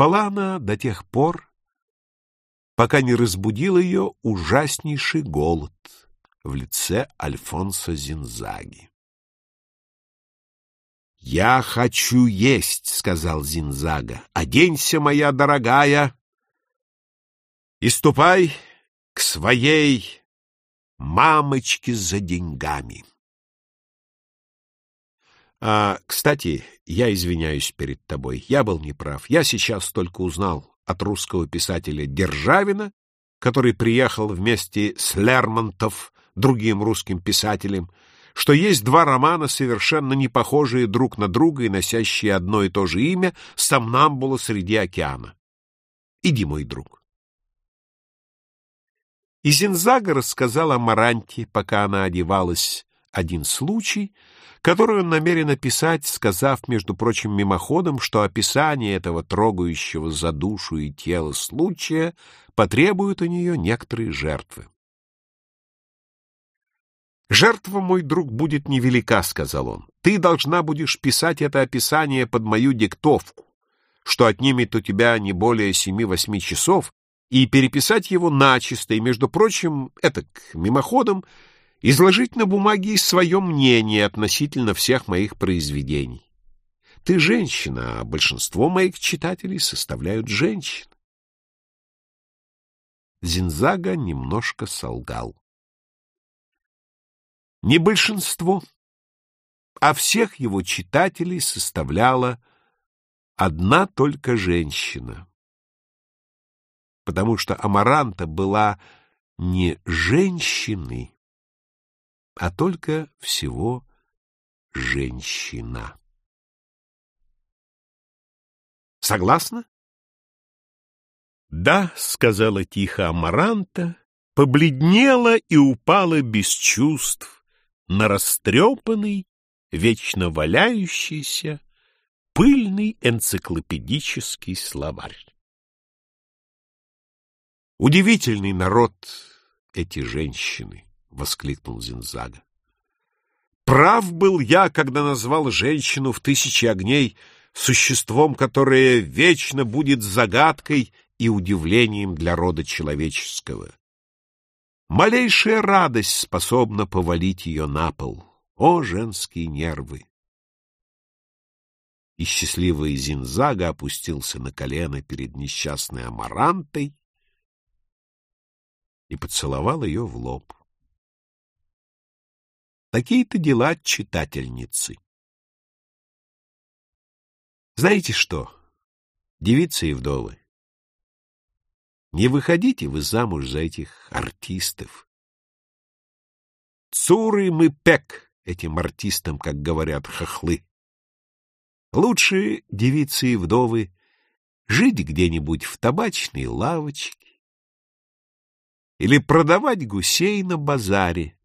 Спала она до тех пор, пока не разбудил ее ужаснейший голод в лице Альфонса Зинзаги. «Я хочу есть», — сказал Зинзага. «Оденься, моя дорогая, и ступай к своей мамочке за деньгами». А, кстати, я извиняюсь перед тобой. Я был неправ. Я сейчас только узнал от русского писателя Державина, который приехал вместе с Лермонтов, другим русским писателем, что есть два романа, совершенно не похожие друг на друга и носящие одно и то же имя «Сомнамбула среди океана». Иди, мой друг. И Зинзага рассказал о пока она одевалась, один случай — которую он намерен описать, сказав, между прочим, мимоходом, что описание этого трогающего за душу и тело случая потребует у нее некоторые жертвы. «Жертва, мой друг, будет невелика», — сказал он. «Ты должна будешь писать это описание под мою диктовку, что отнимет у тебя не более семи-восьми часов, и переписать его начисто, и, между прочим, это мимоходом, изложить на бумаге свое мнение относительно всех моих произведений. Ты женщина, а большинство моих читателей составляют женщин. Зинзага немножко солгал. Не большинство, а всех его читателей составляла одна только женщина, потому что Амаранта была не женщиной, а только всего женщина. Согласна? Да, сказала тихо Амаранта, побледнела и упала без чувств на растрепанный, вечно валяющийся, пыльный энциклопедический словарь. Удивительный народ эти женщины. — воскликнул Зинзага. «Прав был я, когда назвал женщину в тысячи огней существом, которое вечно будет загадкой и удивлением для рода человеческого. Малейшая радость способна повалить ее на пол. О, женские нервы!» И счастливый Зинзага опустился на колено перед несчастной Амарантой и поцеловал ее в лоб. Такие-то дела читательницы. Знаете что, девицы и вдовы, не выходите вы замуж за этих артистов. Цуры мы пек этим артистам, как говорят хохлы. Лучше, девицы и вдовы, жить где-нибудь в табачной лавочке или продавать гусей на базаре,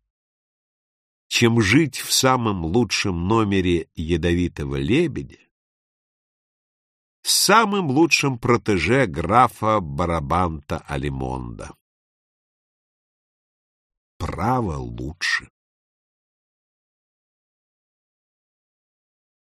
чем жить в самом лучшем номере ядовитого лебедя, с самым лучшим протеже графа Барабанта Алимонда. Право лучше.